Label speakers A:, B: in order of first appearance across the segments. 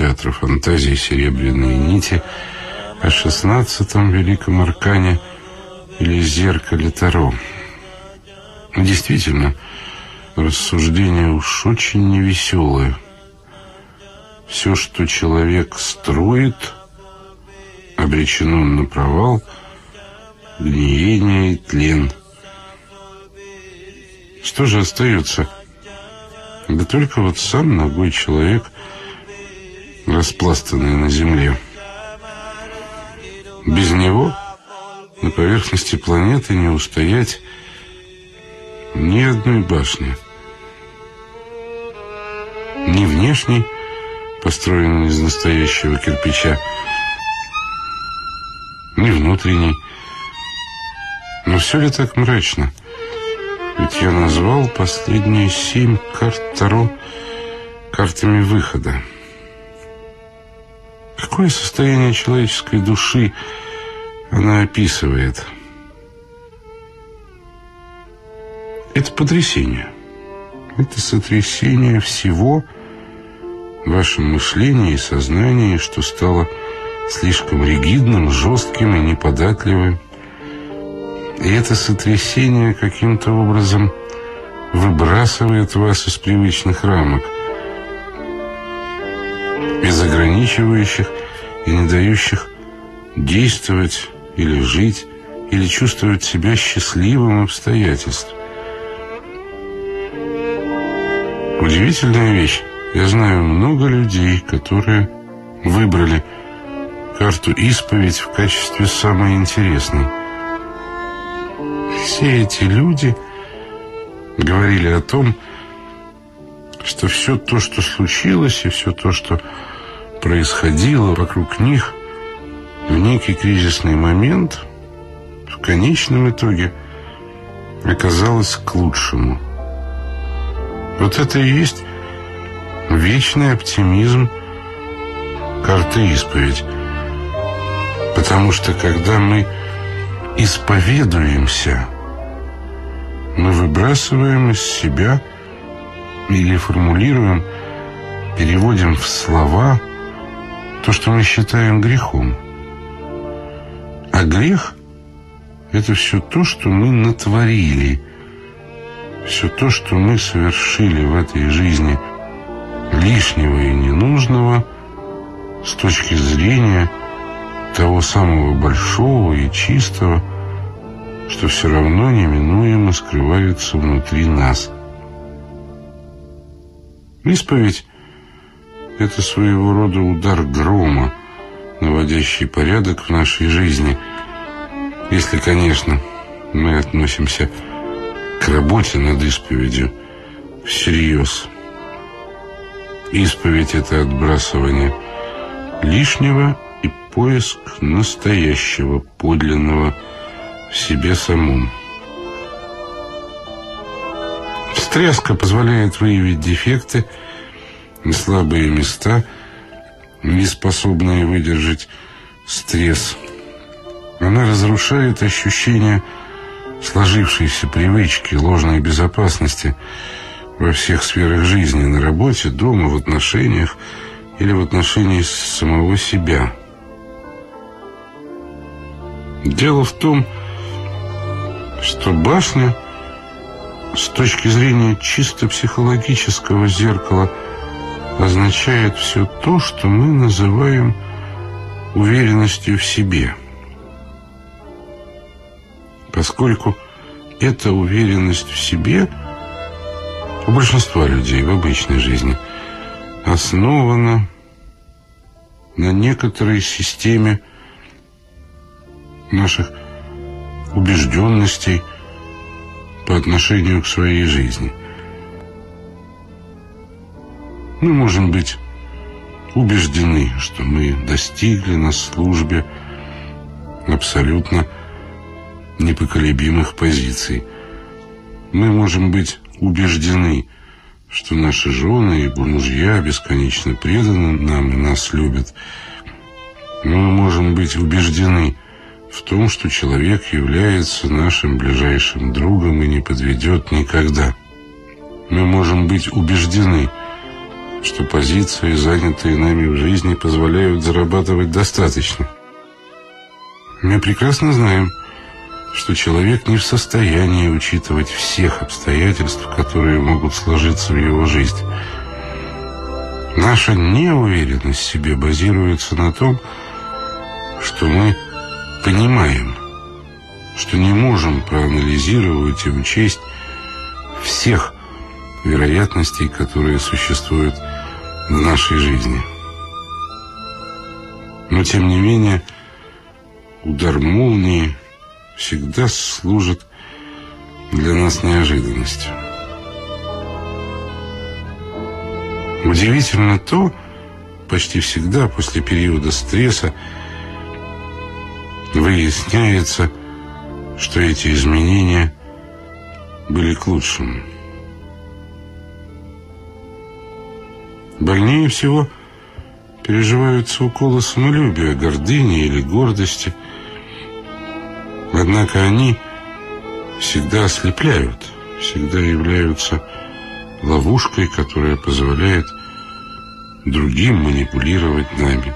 A: радиотеатра фантазии «Серебряные нити» о шестнадцатом великом аркане или зеркале Таро. Действительно, рассуждения уж очень невеселые. Все, что человек строит, обречено на провал, гниение и тлен – что же остается? Да только вот сам ногой человек, распластанный на земле. Без него на поверхности планеты не устоять ни одной башни. Ни внешней, построенной из настоящего кирпича, ни внутренней. Но все ли так мрачно? — ведь я назвал последние семь карт Таро картами выхода. Какое состояние человеческой души она описывает? Это потрясение. Это сотрясение всего в вашем мышлении и сознании, что стало слишком ригидным, жестким и неподатливым. И это сотрясение каким-то образом выбрасывает вас из привычных рамок, из ограничивающих и не дающих действовать или жить, или чувствовать себя счастливым обстоятельств. Удивительная вещь. Я знаю много людей, которые выбрали карту «Исповедь» в качестве самой интересной все эти люди говорили о том, что все то, что случилось, и все то, что происходило вокруг них в некий кризисный момент, в конечном итоге оказалось к лучшему. Вот это и есть вечный оптимизм карты исповедь. Потому что когда мы исповедуемся – мы выбрасываем из себя или формулируем, переводим в слова то, что мы считаем грехом. А грех – это все то, что мы натворили, все то, что мы совершили в этой жизни лишнего и ненужного с точки зрения того самого большого и чистого – что все равно неминуемо скрывается внутри нас. Исповедь — это своего рода удар грома, наводящий порядок в нашей жизни, если, конечно, мы относимся к работе над исповедью всерьез. Исповедь — это отбрасывание лишнего и поиск настоящего, подлинного в себе самом. Встряска позволяет выявить дефекты и слабые места, не способные выдержать стресс. Она разрушает ощущение сложившейся привычки, ложной безопасности во всех сферах жизни, на работе, дома, в отношениях или в отношении самого себя. Дело в том, что башня с точки зрения чисто психологического зеркала означает все то, что мы называем уверенностью в себе. Поскольку эта уверенность в себе у большинства людей в обычной жизни основана на некоторой системе наших убежденностей по отношению к своей жизни. Мы можем быть убеждены, что мы достигли на службе абсолютно непоколебимых позиций. Мы можем быть убеждены, что наши жены и мужья бесконечно преданы нам и нас любят. Мы можем быть убеждены, в том, что человек является нашим ближайшим другом и не подведет никогда. Мы можем быть убеждены, что позиции, занятые нами в жизни, позволяют зарабатывать достаточно. Мы прекрасно знаем, что человек не в состоянии учитывать всех обстоятельств, которые могут сложиться в его жизни. Наша неуверенность в себе базируется на том, что мы понимаем, что не можем проанализировать и учесть всех вероятностей, которые существуют в нашей жизни. Но, тем не менее, удар молнии всегда служит для нас неожиданностью. Удивительно то, почти всегда после периода стресса выясняется, что эти изменения были к лучшему. Больнее всего переживаются уколы самолюбия, гордыни или гордости. Однако они всегда ослепляют, всегда являются ловушкой, которая позволяет другим манипулировать нами.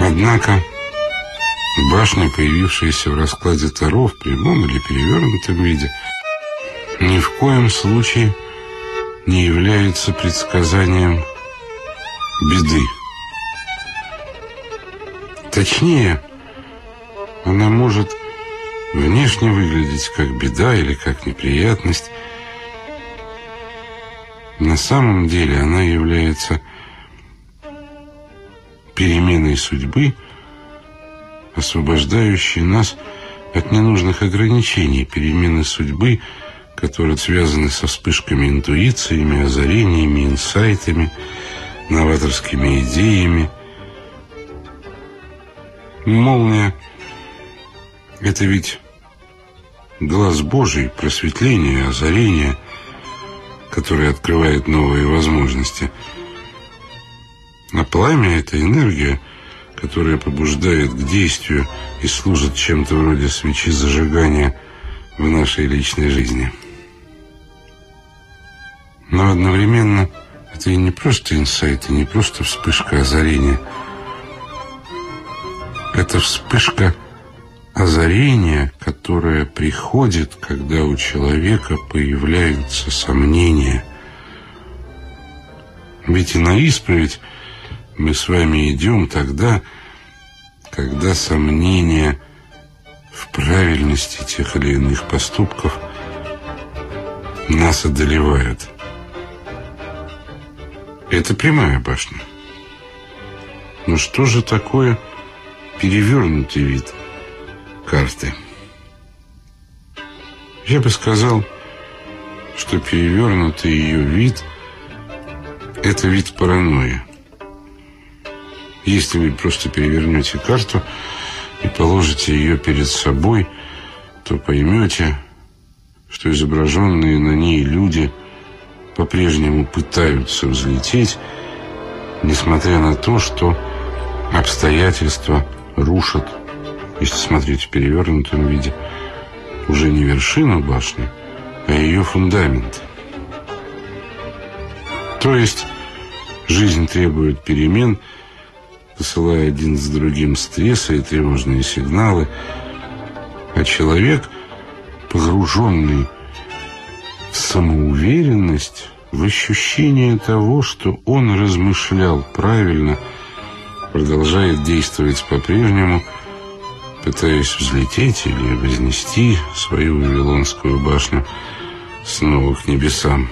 A: Однако башня, появившаяся в раскладе Таро в прямом или перевернутом виде, ни в коем случае не является предсказанием беды. Точнее, она может внешне выглядеть как беда или как неприятность. На самом деле она является переменой судьбы, освобождающей нас от ненужных ограничений, перемены судьбы – которые связаны со вспышками интуициями, озарениями, инсайтами, новаторскими идеями. Молния — это ведь глаз Божий, просветление, озарение, которое открывает новые возможности. А пламя — это энергия, которая побуждает к действию и служит чем-то вроде свечи зажигания в нашей личной жизни. Но одновременно это и не просто инсайт, и не просто вспышка озарения. Это вспышка озарения, которая приходит, когда у человека появляются сомнения. Ведь и на исповедь мы с вами идем тогда, когда сомнения в правильности тех или иных поступков нас одолевают. Это прямая башня. Но что же такое перевернутый вид карты? Я бы сказал, что перевернутый ее вид – это вид паранойи. Если вы просто перевернете карту и положите ее перед собой, то поймете, что изображенные на ней люди – по-прежнему пытаются взлететь, несмотря на то, что обстоятельства рушат, если смотреть в перевернутом виде, уже не вершину башни, а ее фундамент. То есть жизнь требует перемен, посылая один с другим стрессы и тревожные сигналы, а человек, погруженный в самоуверенность, в ощущение того, что он размышлял правильно, продолжает действовать по-прежнему, пытаясь взлететь или вознести свою Вавилонскую башню снова к небесам.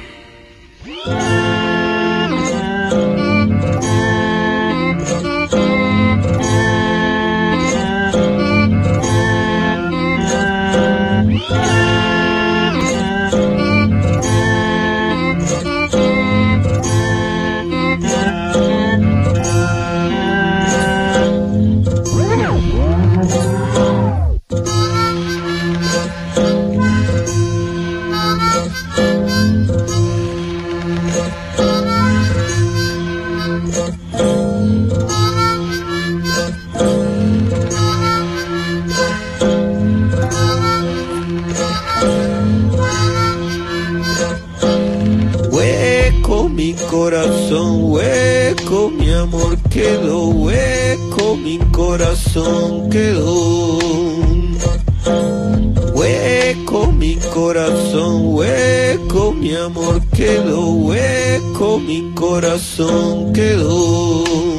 B: Corazón hueco, mi amor quedó hueco, mi corazón quedó. Hueco, mi corazón hueco, mi amor quedó hueco, mi corazón quedó.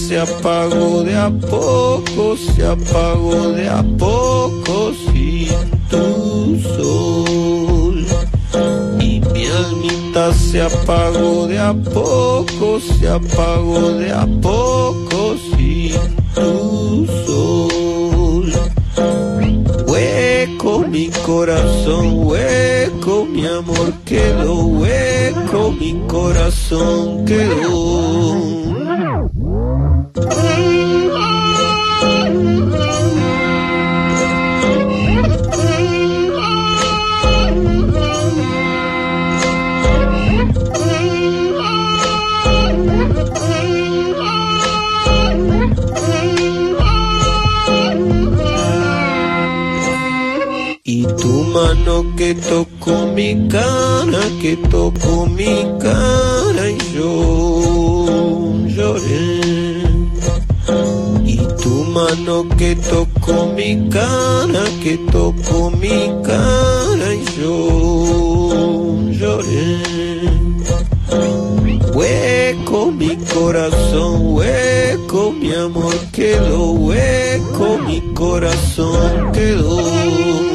B: Se apagó de a poco, se apagó de a poco sin tu sol. Mi almita se apagó de a poco, se apagó de a poco sin tu sol. Hueco mi corazón, hueco mi amor quedó, hueco mi corazón quedó. Que tocó mi cara, que tocó mi cara y yo lloré. Y tu mano que tocó mi cara, que tocó mi cara y yo lloré. Hueco mi corazón, hueco mi amor quedó, hueco mi corazón quedó.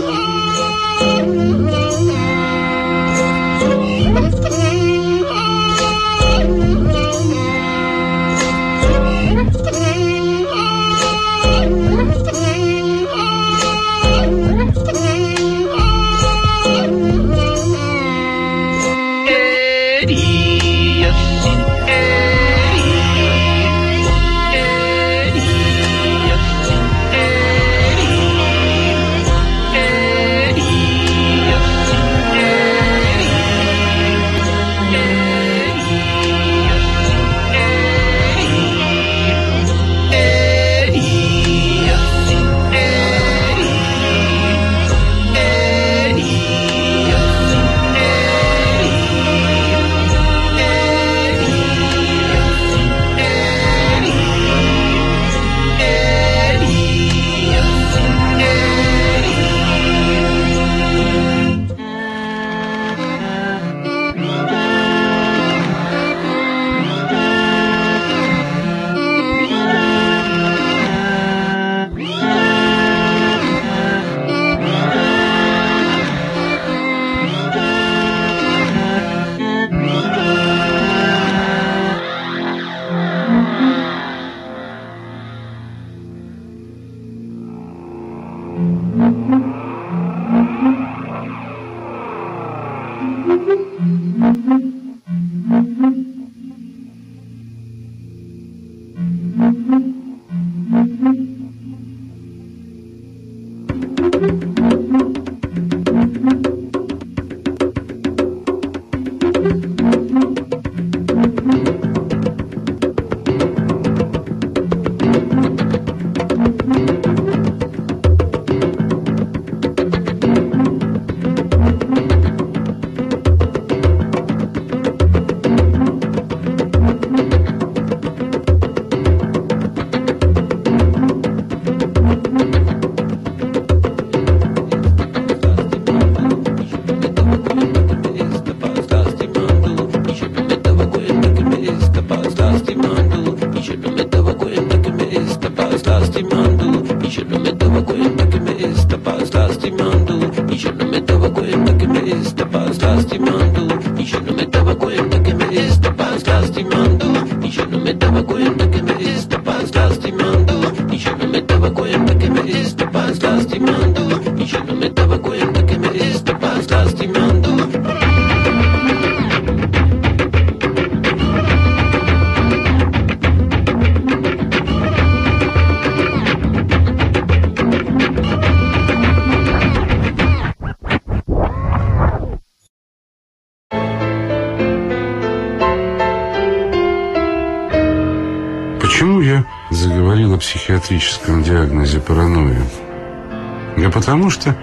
A: Потому что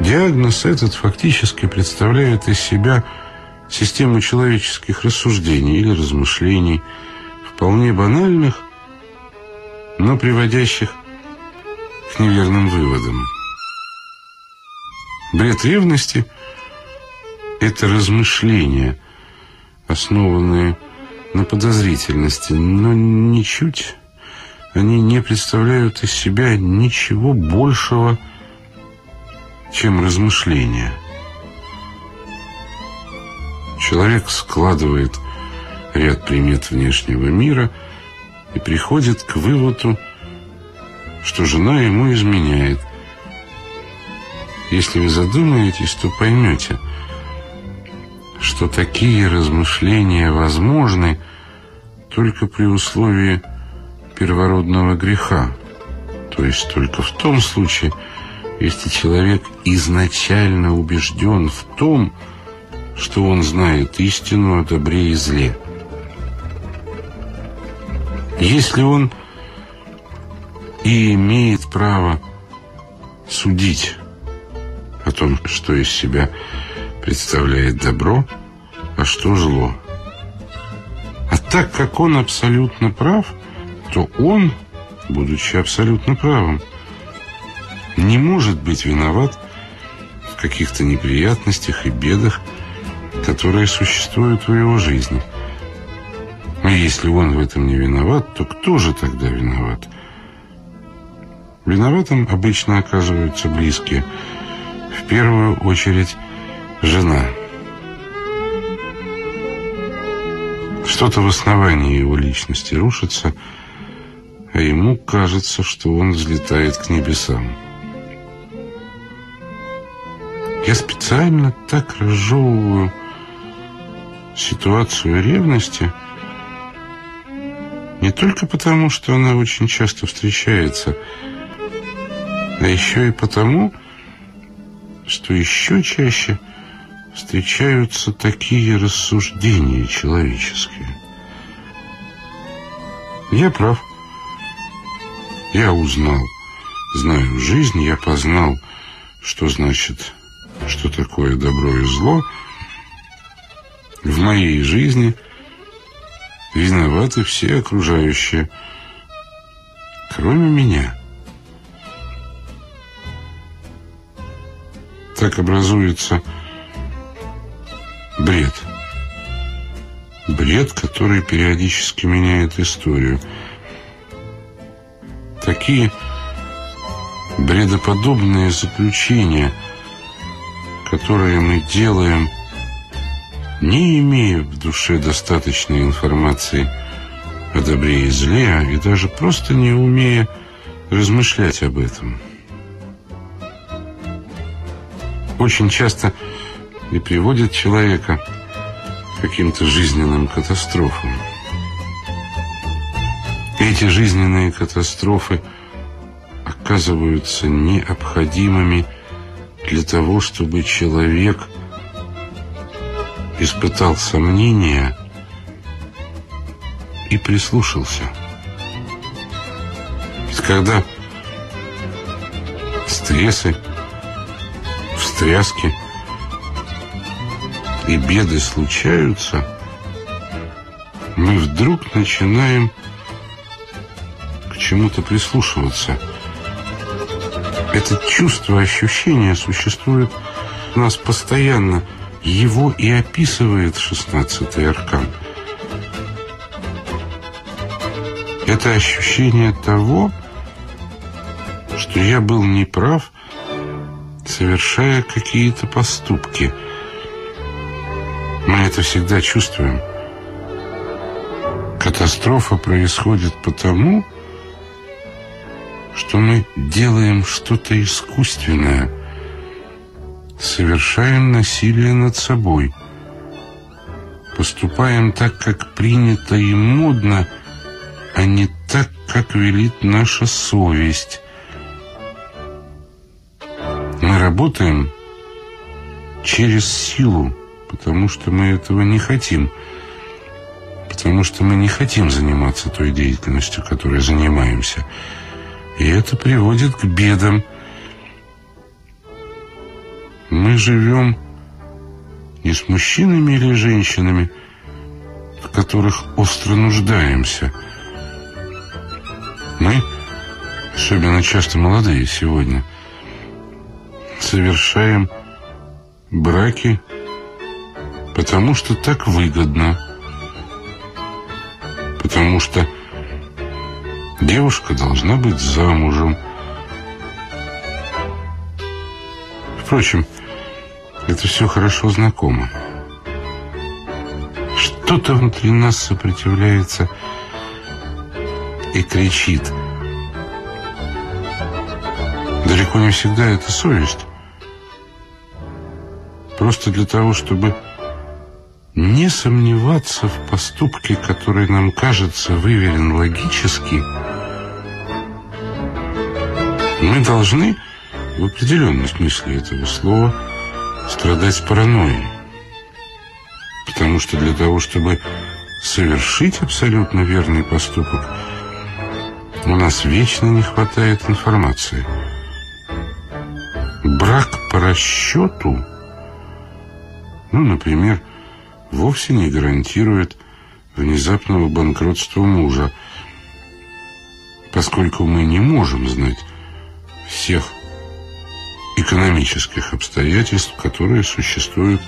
A: диагноз этот фактически представляет из себя систему человеческих рассуждений или размышлений, вполне банальных, но приводящих к неверным выводам. Бред ревности – это размышления, основанные на подозрительности, но ничуть они не представляют из себя ничего большего, чем размышления. Человек складывает ряд примет внешнего мира и приходит к выводу, что жена ему изменяет. Если вы задумаетесь, то поймете, что такие размышления возможны только при условии первородного греха, то есть только в том случае, если человек изначально убежден в том, что он знает истину о добре и зле. Если он и имеет право судить о том, что из себя представляет добро, а что зло. А так как он абсолютно прав, то он, будучи абсолютно правым, не может быть виноват в каких-то неприятностях и бедах, которые существуют в его жизни. А если он в этом не виноват, то кто же тогда виноват? Виноватым обычно оказываются близкие. В первую очередь жена. Что-то в основании его личности рушится, а ему кажется, что он взлетает к небесам. Я специально так разжевываю ситуацию ревности не только потому, что она очень часто встречается, а еще и потому, что еще чаще встречаются такие рассуждения человеческие. Я прав. Я узнал, знаю жизнь, я познал, что значит, что такое добро и зло. В моей жизни виноваты все окружающие, кроме меня. Так образуется бред. Бред, который периодически меняет историю. Такие бредоподобные заключения, которые мы делаем, не имея в душе достаточной информации о добре и зле, и даже просто не умея размышлять об этом. очень часто и приводит человека к каким-то жизненным катастрофам. Эти жизненные катастрофы оказываются необходимыми для того, чтобы человек испытал сомнения и прислушался. Ведь когда стрессы встряски и беды случаются, мы вдруг начинаем к чему-то прислушиваться. Это чувство, ощущение существует у нас постоянно. Его и описывает шестнадцатый аркан. Это ощущение того, что я был неправ, совершая какие-то поступки. Мы это всегда чувствуем. Катастрофа происходит потому, что мы делаем что-то искусственное, совершаем насилие над собой, поступаем так, как принято и модно, а не так, как велит наша совесть. Мы работаем через силу, потому что мы этого не хотим, потому что мы не хотим заниматься той деятельностью, которой занимаемся. И это приводит к бедам. Мы живем не с мужчинами или женщинами, в которых остро нуждаемся. Мы, особенно часто молодые сегодня, совершаем браки, потому что так выгодно, потому что девушка должна быть замужем. Впрочем, это все хорошо знакомо. Что-то внутри нас сопротивляется и кричит. Далеко не всегда это совесть. Просто для того, чтобы не сомневаться в поступке, который нам кажется выверен логически, мы должны, в определенном смысле этого слова, страдать паранойей. Потому что для того, чтобы совершить абсолютно верный поступок, у нас вечно не хватает информации. Брак по расчету, ну, например, вовсе не гарантирует внезапного банкротства мужа, поскольку мы не можем знать всех экономических обстоятельств, которые существуют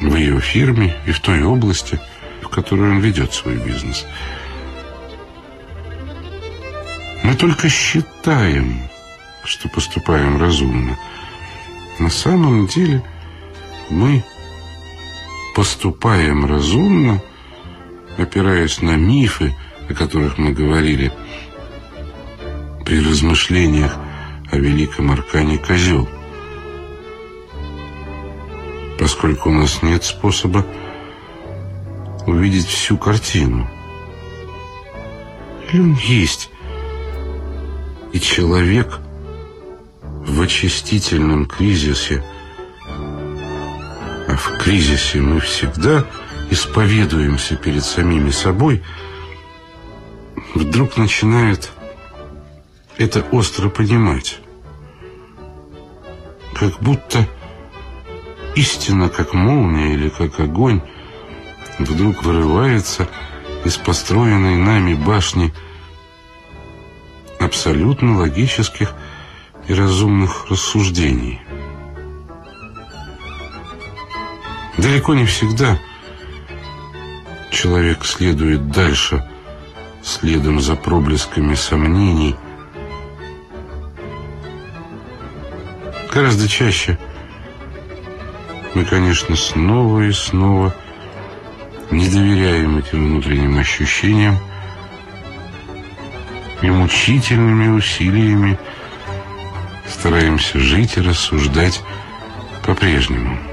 A: в ее фирме и в той области, в которой он ведет свой бизнес. Мы только считаем, что поступаем разумно. На самом деле мы поступаем разумно, опираясь на мифы, о которых мы говорили при размышлениях о великом аркане козел. Поскольку у нас нет способа увидеть всю картину. Или он есть, и человек в очистительном кризисе – а в кризисе мы всегда исповедуемся перед самими собой, вдруг начинает это остро понимать. Как будто истина, как молния или как огонь, вдруг вырывается из построенной нами башни абсолютно логических и разумных рассуждений. Далеко не всегда человек следует дальше, следом за проблесками сомнений. Гораздо чаще мы, конечно, снова и снова не доверяем этим внутренним ощущениям и мучительными усилиями стараемся жить и рассуждать по-прежнему.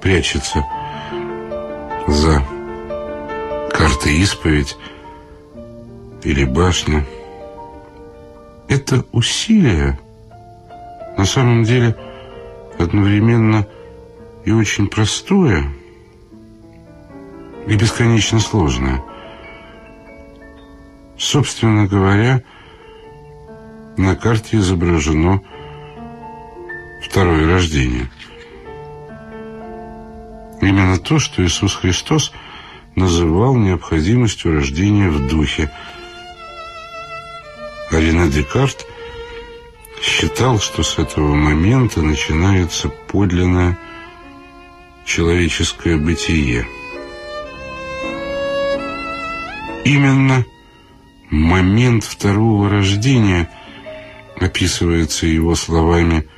A: Прячется за картой исповедь или башня. Это усилие на самом деле одновременно и очень простое, и бесконечно сложное. Собственно говоря, на карте изображено второе рождение – Именно то, что Иисус Христос называл необходимостью рождения в духе. А Декарт считал, что с этого момента начинается подлинное человеческое бытие. Именно момент второго рождения описывается его словами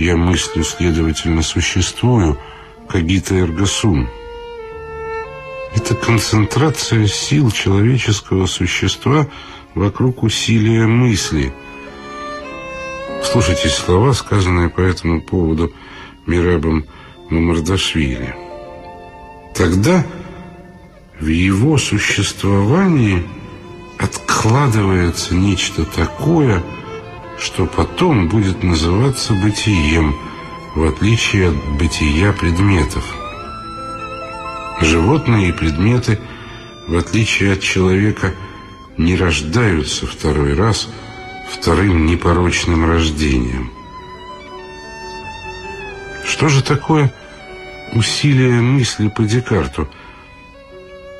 A: «Я мыслю, следовательно, существую», Кагита Эргасум. Это концентрация сил человеческого существа вокруг усилия мысли. Слушайте слова, сказанные по этому поводу Мирабом Мамардашвили. Тогда в его существовании откладывается нечто такое, что потом будет называться бытием – в отличие от бытия предметов. Животные и предметы, в отличие от человека, не рождаются второй раз вторым непорочным рождением. Что же такое усилие мысли по Декарту?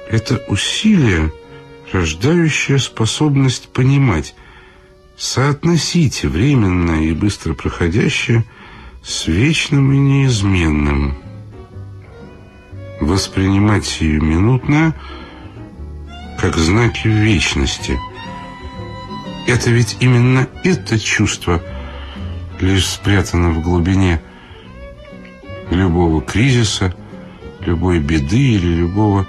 A: Это усилие, рождающее способность понимать, соотносить временное и быстро проходящее – с вечным и неизменным. Воспринимать сиюминутное как знаки вечности. Это ведь именно это чувство лишь спрятано в глубине любого кризиса, любой беды или любого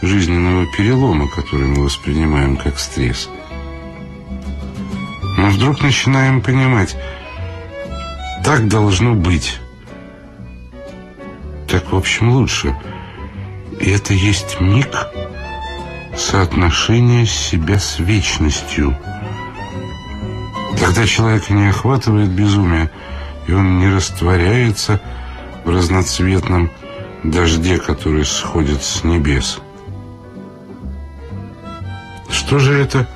A: жизненного перелома, который мы воспринимаем как стресс. Мы вдруг начинаем понимать, так должно быть. Так, в общем, лучше. И это есть миг соотношения себя с вечностью. Тогда человека не охватывает безумие, и он не растворяется в разноцветном дожде, который сходит с небес. Что же это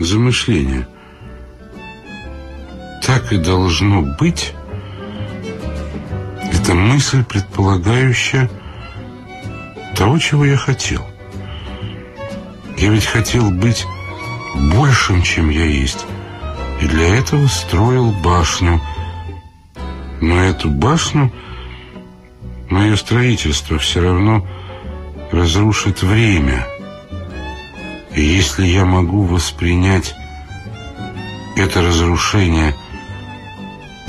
A: за мышление? Так и должно быть. Это мысль, предполагающая того, чего я хотел. Я ведь хотел быть большим, чем я есть. И для этого строил башню. Но эту башню мое строительство все равно разрушит время. И если я могу воспринять это разрушение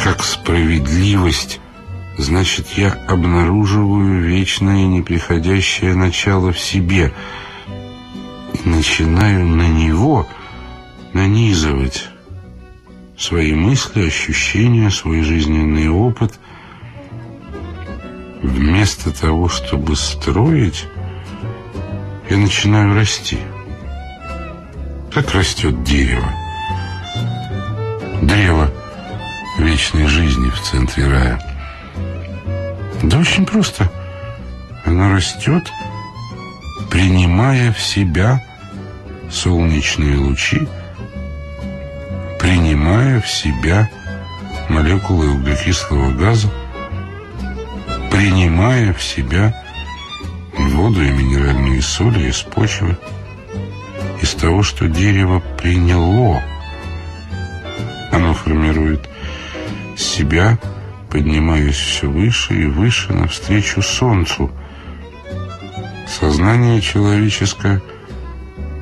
A: как справедливость, значит, я обнаруживаю вечное неприходящее начало в себе и начинаю на него нанизывать свои мысли, ощущения, свой жизненный опыт. Вместо того, чтобы строить, я начинаю расти. Как растет дерево. Древо вечной жизни в центре рая. Да очень просто. Оно растет, принимая в себя солнечные лучи, принимая в себя молекулы углекислого газа, принимая в себя воду и минеральные соли из почвы, из того, что дерево приняло. Оно формирует себя, поднимаясь все выше и выше навстречу солнцу. Сознание человеческое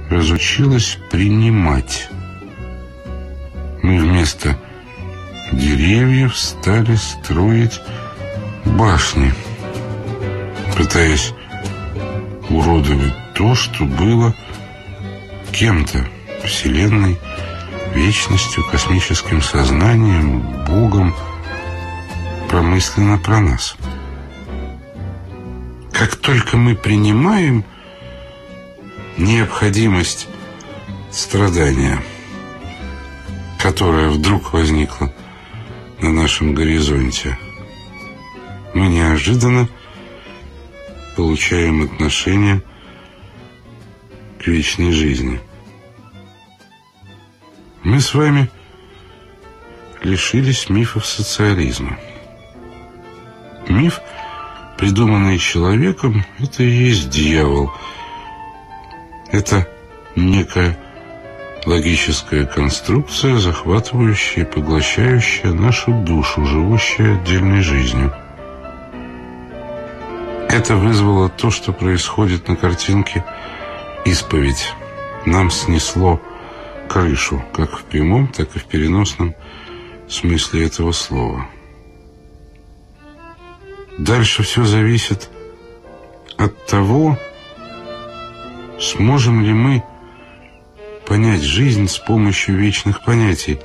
A: разучилось принимать мы вместо деревьев стали строить башни, пытаясь уродовать то, что было кем-то, Вселенной, вечностью, космическим сознанием, Богом, промысленно про нас. Как только мы принимаем необходимость страдания – которая вдруг возникла на нашем горизонте, мы неожиданно получаем отношение к вечной жизни. Мы с вами лишились мифов социализма. Миф, придуманный человеком, это и есть дьявол. Это некая Логическая конструкция, захватывающая и поглощающая нашу душу, живущая отдельной жизнью. Это вызвало то, что происходит на картинке «Исповедь». Нам снесло крышу, как в прямом, так и в переносном смысле этого слова. Дальше все зависит от того, сможем ли мы понять жизнь с помощью вечных понятий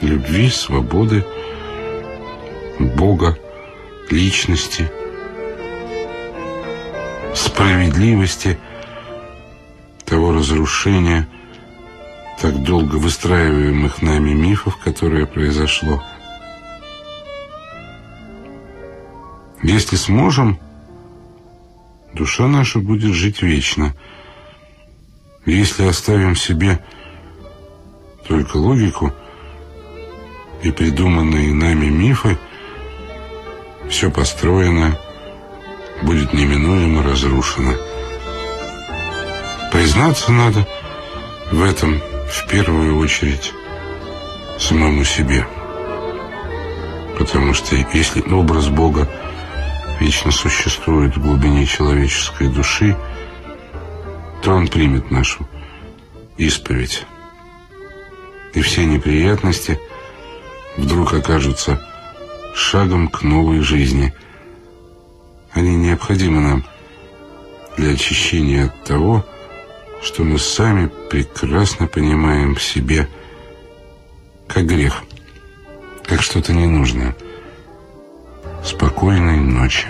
A: любви, свободы, Бога, личности, справедливости, того разрушения, так долго выстраиваемых нами мифов, которое произошло. Если сможем, душа наша будет жить вечно – если оставим себе только логику и придуманные нами мифы, все построенное будет неминуемо разрушено. Признаться надо в этом в первую очередь самому себе. Потому что если образ Бога вечно существует в глубине человеческой души, то он примет нашу исповедь. И все неприятности вдруг окажутся шагом к новой жизни. Они необходимы нам для очищения от того, что мы сами прекрасно понимаем в себе как грех, как что-то ненужное. Спокойной ночи.